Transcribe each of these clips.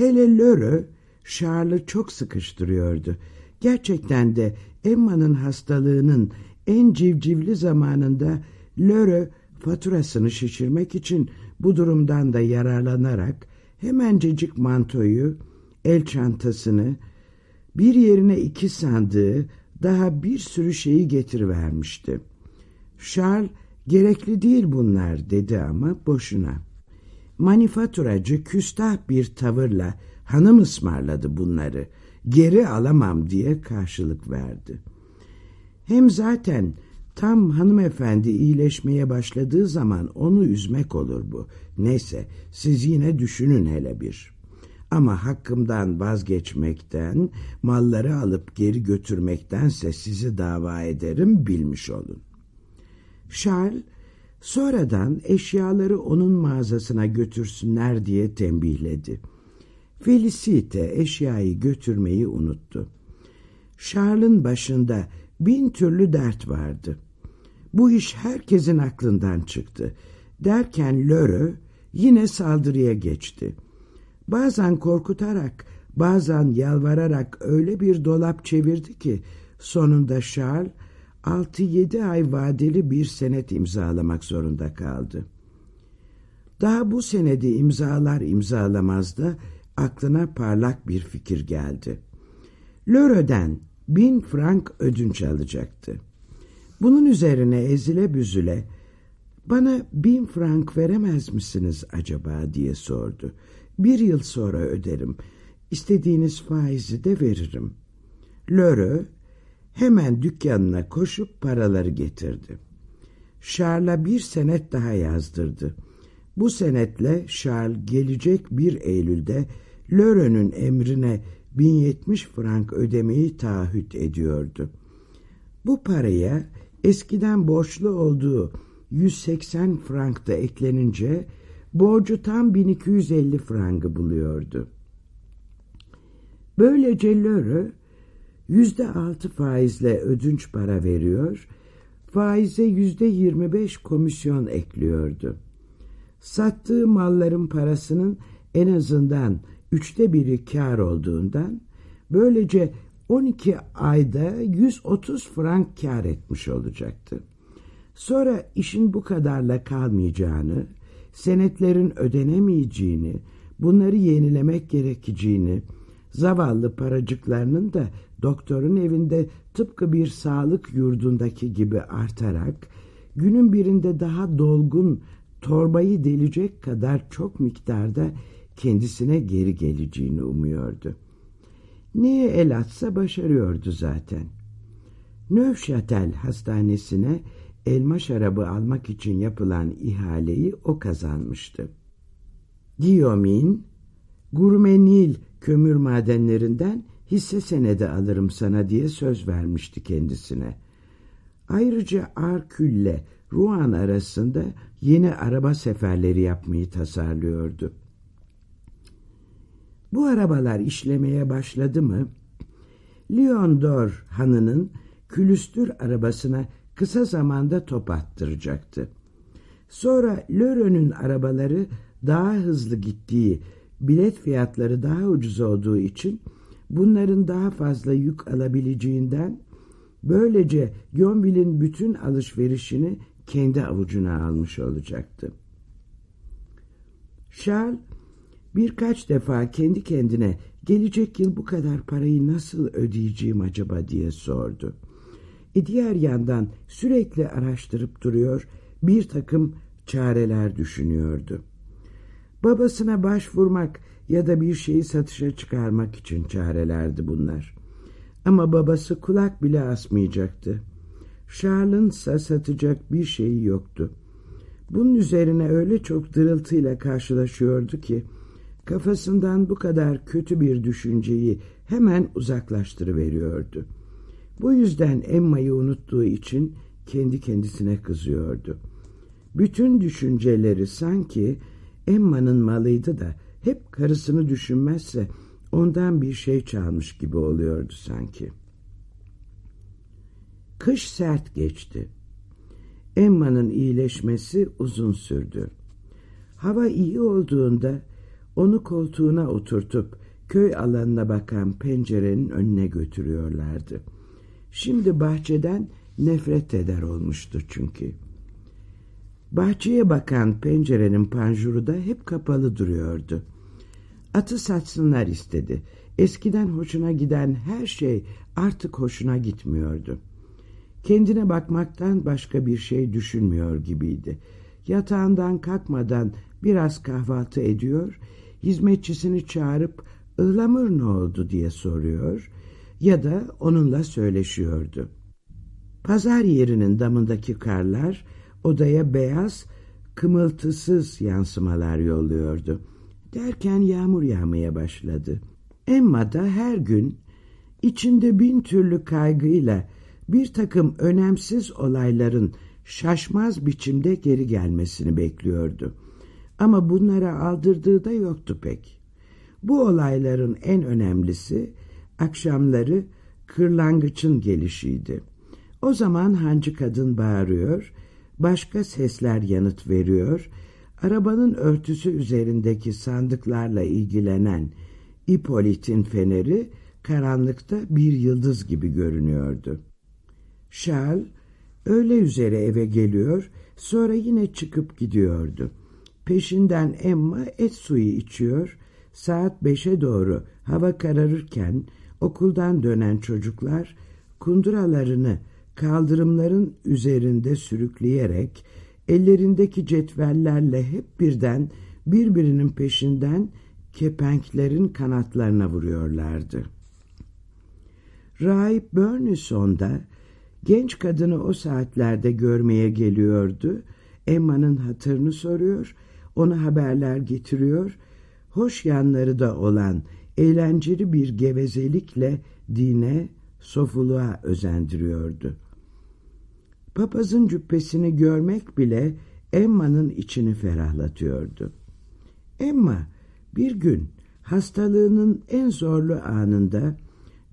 Hele Lörö, Charles'ı çok sıkıştırıyordu. Gerçekten de Emma'nın hastalığının en civcivli zamanında Lörö faturasını şişirmek için bu durumdan da yararlanarak hemencecik mantoyu, el çantasını, bir yerine iki sandığı, daha bir sürü şeyi getirivermişti. Charles, gerekli değil bunlar dedi ama boşuna. Manifaturacı küstah bir tavırla hanım ısmarladı bunları, geri alamam diye karşılık verdi. Hem zaten tam hanımefendi iyileşmeye başladığı zaman onu üzmek olur bu. Neyse siz yine düşünün hele bir. Ama hakkımdan vazgeçmekten, malları alıp geri götürmektense sizi dava ederim bilmiş olun. Charles sonradan eşyaları onun mağazasına götürsünler diye tembihledi. Felicite eşyayı götürmeyi unuttu. Charles'ın başında bin türlü dert vardı. Bu iş herkesin aklından çıktı. Derken Lörö yine saldırıya geçti. Bazen korkutarak, bazen yalvararak öyle bir dolap çevirdi ki sonunda Charles 6-7 ay vadeli bir senet imzalamak zorunda kaldı. Daha bu senedi imzalar imzalamaz da aklına parlak bir fikir geldi. Lörö'den bin frank ödünç alacaktı. Bunun üzerine ezile büzüle bana bin frank veremez misiniz acaba diye sordu. Bir yıl sonra öderim. İstediğiniz faizi de veririm. Lörö hemen dükkanına koşup paraları getirdi. Charles'a bir senet daha yazdırdı. Bu senetle Charles gelecek bir Eylül'de Lörö'nün emrine 1070 frank ödemeyi taahhüt ediyordu. Bu paraya eskiden borçlu olduğu 180 frank da eklenince borcu tam 1250 frangı buluyordu. Böylece Lörö yüzde altı faizle ödünç para veriyor, faize yüzde yirmi beş komisyon ekliyordu. Sattığı malların parasının en azından üçte biri kar olduğundan böylece 12 ayda 130 frank kar etmiş olacaktı. Sonra işin bu kadarla kalmayacağını, senetlerin ödenemeyeceğini, bunları yenilemek gerekeceğini, zavallı paracıklarının da doktorun evinde tıpkı bir sağlık yurdundaki gibi artarak, günün birinde daha dolgun, torbayı delecek kadar çok miktarda kendisine geri geleceğini umuyordu. Neye el atsa başarıyordu zaten. Növşatel hastanesine elma şarabı almak için yapılan ihaleyi o kazanmıştı. Guillaumin, Gurmenil kömür madenlerinden hisse senedi alırım sana diye söz vermişti kendisine. Ayrıca Arkül'le Rouen arasında yeni araba seferleri yapmayı tasarlıyordu. Bu arabalar işlemeye başladı mı, Leondor hanının külüstür arabasına kısa zamanda top attıracaktı. Sonra Lörö'nün arabaları daha hızlı gittiği, bilet fiyatları daha ucuz olduğu için bunların daha fazla yük alabileceğinden böylece Yonville'in bütün alışverişini kendi avucuna almış olacaktı. Charles birkaç defa kendi kendine gelecek yıl bu kadar parayı nasıl ödeyeceğim acaba diye sordu. E diğer yandan sürekli araştırıp duruyor, bir takım çareler düşünüyordu. Babasına başvurmak ya da bir şeyi satışa çıkarmak için çarelerdi bunlar. Ama babası kulak bile asmayacaktı. Charles'ın satacak bir şeyi yoktu. Bunun üzerine öyle çok dırıltıyla karşılaşıyordu ki kafasından bu kadar kötü bir düşünceyi hemen uzaklaştırıveriyordu. Bu yüzden Emma'yı unuttuğu için kendi kendisine kızıyordu. Bütün düşünceleri sanki Emma'nın malıydı da hep karısını düşünmezse ondan bir şey çalmış gibi oluyordu sanki. Kış sert geçti. Emma'nın iyileşmesi uzun sürdü. Hava iyi olduğunda Onu koltuğuna oturtup köy alanına bakan pencerenin önüne götürüyorlardı. Şimdi bahçeden nefret eder olmuştu çünkü. Bahçeye bakan pencerenin panjuru da hep kapalı duruyordu. Atı satsınlar istedi. Eskiden hoşuna giden her şey artık hoşuna gitmiyordu. Kendine bakmaktan başka bir şey düşünmüyor gibiydi. Yatağından kalkmadan biraz kahvaltı ediyor, hizmetçisini çağırıp ıhlamur ne oldu diye soruyor ya da onunla söyleşiyordu. Pazar yerinin damındaki karlar odaya beyaz, kımıltısız yansımalar yolluyordu. Derken yağmur yağmaya başladı. Emma da her gün içinde bin türlü kaygıyla bir takım önemsiz olayların şaşmaz biçimde geri gelmesini bekliyordu. Ama bunlara aldırdığı da yoktu pek. Bu olayların en önemlisi akşamları kırlangıçın gelişiydi. O zaman hancı kadın bağırıyor, başka sesler yanıt veriyor, arabanın örtüsü üzerindeki sandıklarla ilgilenen İpolit'in feneri karanlıkta bir yıldız gibi görünüyordu. Charles öğle üzere eve geliyor, sonra yine çıkıp gidiyordu. Peşinden Emma et suyu içiyor, saat beşe doğru hava kararırken okuldan dönen çocuklar kunduralarını kaldırımların üzerinde sürükleyerek ellerindeki cetvellerle hep birden birbirinin peşinden kepenklerin kanatlarına vuruyorlardı. Rahip Burnison da genç kadını o saatlerde görmeye geliyordu. Emma'nın hatırını soruyor, ona haberler getiriyor. Hoş yanları da olan eğlenceli bir gevezelikle dine, sofuluğa özendiriyordu. Papazın cübbesini görmek bile Emma'nın içini ferahlatıyordu. Emma bir gün hastalığının en zorlu anında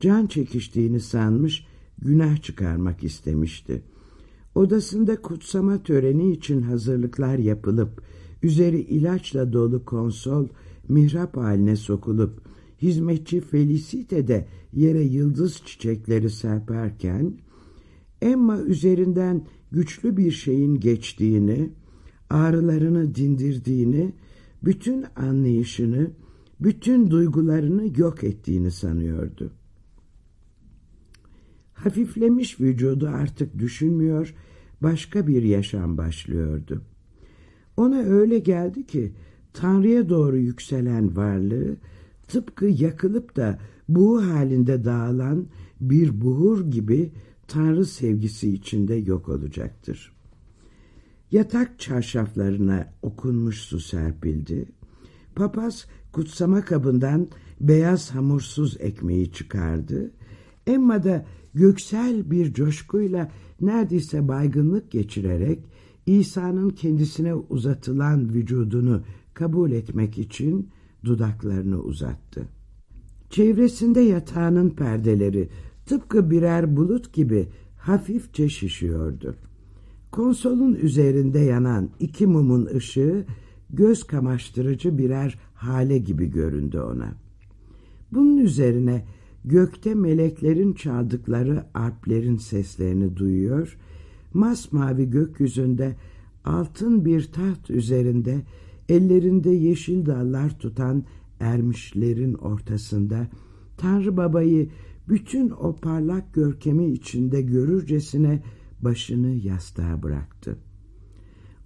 can çekiştiğini sanmış günah çıkarmak istemişti. Odasında kutsama töreni için hazırlıklar yapılıp üzeri ilaçla dolu konsol mihrap haline sokulup hizmetçi Felicite de yere yıldız çiçekleri serperken Emma üzerinden güçlü bir şeyin geçtiğini, ağrılarını dindirdiğini, bütün anlayışını, bütün duygularını yok ettiğini sanıyordu. Hafiflemiş vücudu artık düşünmüyor, başka bir yaşam başlıyordu. Ona öyle geldi ki Tanrı'ya doğru yükselen varlığı tıpkı yakılıp da buğu halinde dağılan bir buhur gibi Tanrı sevgisi içinde yok olacaktır. Yatak çarşaflarına okunmuş su serpildi. Papaz kutsama kabından beyaz hamursuz ekmeği çıkardı. Emma da göksel bir coşkuyla neredeyse baygınlık geçirerek İsa'nın kendisine uzatılan vücudunu kabul etmek için dudaklarını uzattı. Çevresinde yatağının perdeleri tıpkı birer bulut gibi hafifçe şişiyordu. Konsolun üzerinde yanan iki mumun ışığı göz kamaştırıcı birer hale gibi göründü ona. Bunun üzerine gökte meleklerin çaldıkları arplerin seslerini duyuyor, masmavi gökyüzünde altın bir taht üzerinde ellerinde yeşil dallar tutan ermişlerin ortasında Tanrı Baba'yı bütün o parlak görkemi içinde görürcesine başını yastığa bıraktı.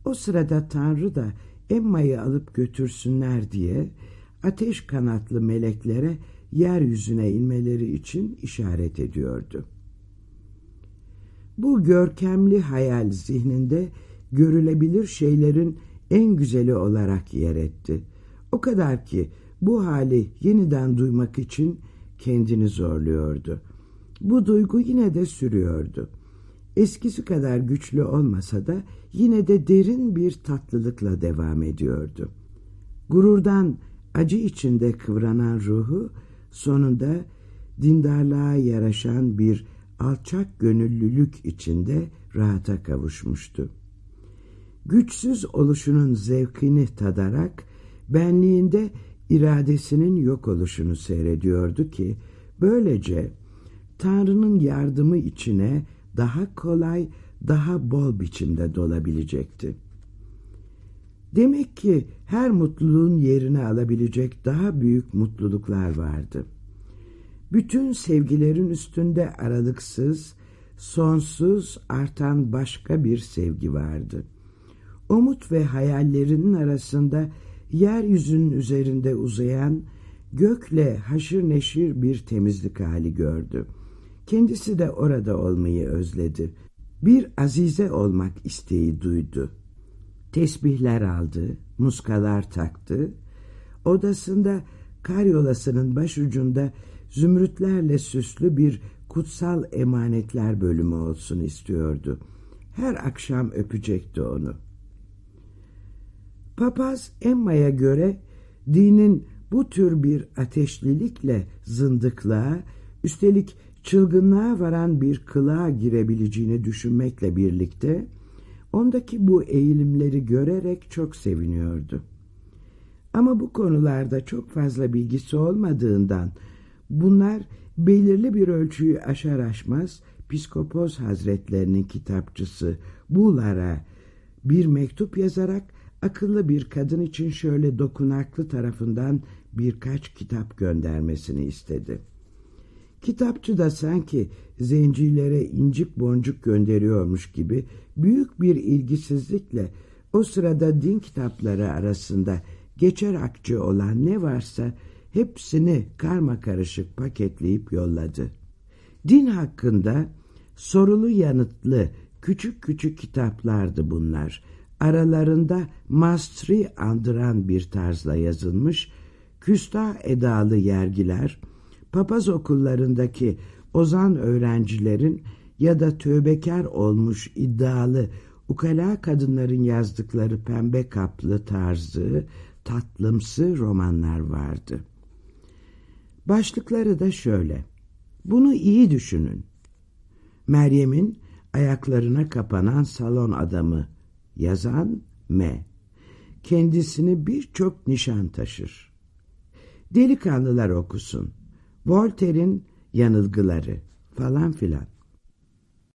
O sırada Tanrı da Emma'yı alıp götürsünler diye ateş kanatlı meleklere yeryüzüne inmeleri için işaret ediyordu. Bu görkemli hayal zihninde görülebilir şeylerin en güzeli olarak yer etti. O kadar ki bu hali yeniden duymak için kendini zorluyordu. Bu duygu yine de sürüyordu. Eskisi kadar güçlü olmasa da yine de derin bir tatlılıkla devam ediyordu. Gururdan acı içinde kıvranan ruhu sonunda dindarlığa yaraşan bir alçak gönüllülük içinde rahata kavuşmuştu. Güçsüz oluşunun zevkini tadarak benliğinde iradesinin yok oluşunu seyrediyordu ki böylece Tanrı'nın yardımı içine daha kolay, daha bol biçimde dolabilecekti. Demek ki her mutluluğun yerini alabilecek daha büyük mutluluklar vardı. Bütün sevgilerin üstünde aralıksız, sonsuz artan başka bir sevgi vardı. Umut ve hayallerinin arasında yeryüzünün üzerinde uzayan gökle haşır neşir bir temizlik hali gördü. Kendisi de orada olmayı özledi. Bir azize olmak isteği duydu. Tesbihler aldı, muskalar taktı. Odasında karyolasının başucunda zümrütlerle süslü bir kutsal emanetler bölümü olsun istiyordu. Her akşam öpecekti onu. Papaz Emma'ya göre dinin bu tür bir ateşlilikle zındıklığa, üstelik çılgınlığa varan bir kılığa girebileceğini düşünmekle birlikte ondaki bu eğilimleri görerek çok seviniyordu. Ama bu konularda çok fazla bilgisi olmadığından bunlar belirli bir ölçüyü aşar aşmaz Piskopos Hazretlerinin kitapçısı Bulara bir mektup yazarak akıllı bir kadın için şöyle dokunaklı tarafından birkaç kitap göndermesini istedi. Kitapçı da sanki zencilere incik boncuk gönderiyormuş gibi büyük bir ilgisizlikle o sırada din kitapları arasında geçer akçe olan ne varsa hepsini karma karışık paketleyip yolladı. Din hakkında sorulu yanıtlı küçük küçük kitaplardı bunlar. Aralarında mastri andıran bir tarzla yazılmış, küstah edalı yergiler, papaz okullarındaki ozan öğrencilerin ya da tövbekar olmuş iddialı ukala kadınların yazdıkları pembe kaplı tarzı, tatlımsı romanlar vardı. Başlıkları da şöyle. Bunu iyi düşünün. Meryem'in ayaklarına kapanan salon adamı yazan M. Kendisini birçok nişan taşır. Delikanlılar okusun. Voltaire'in yanılgıları falan filan.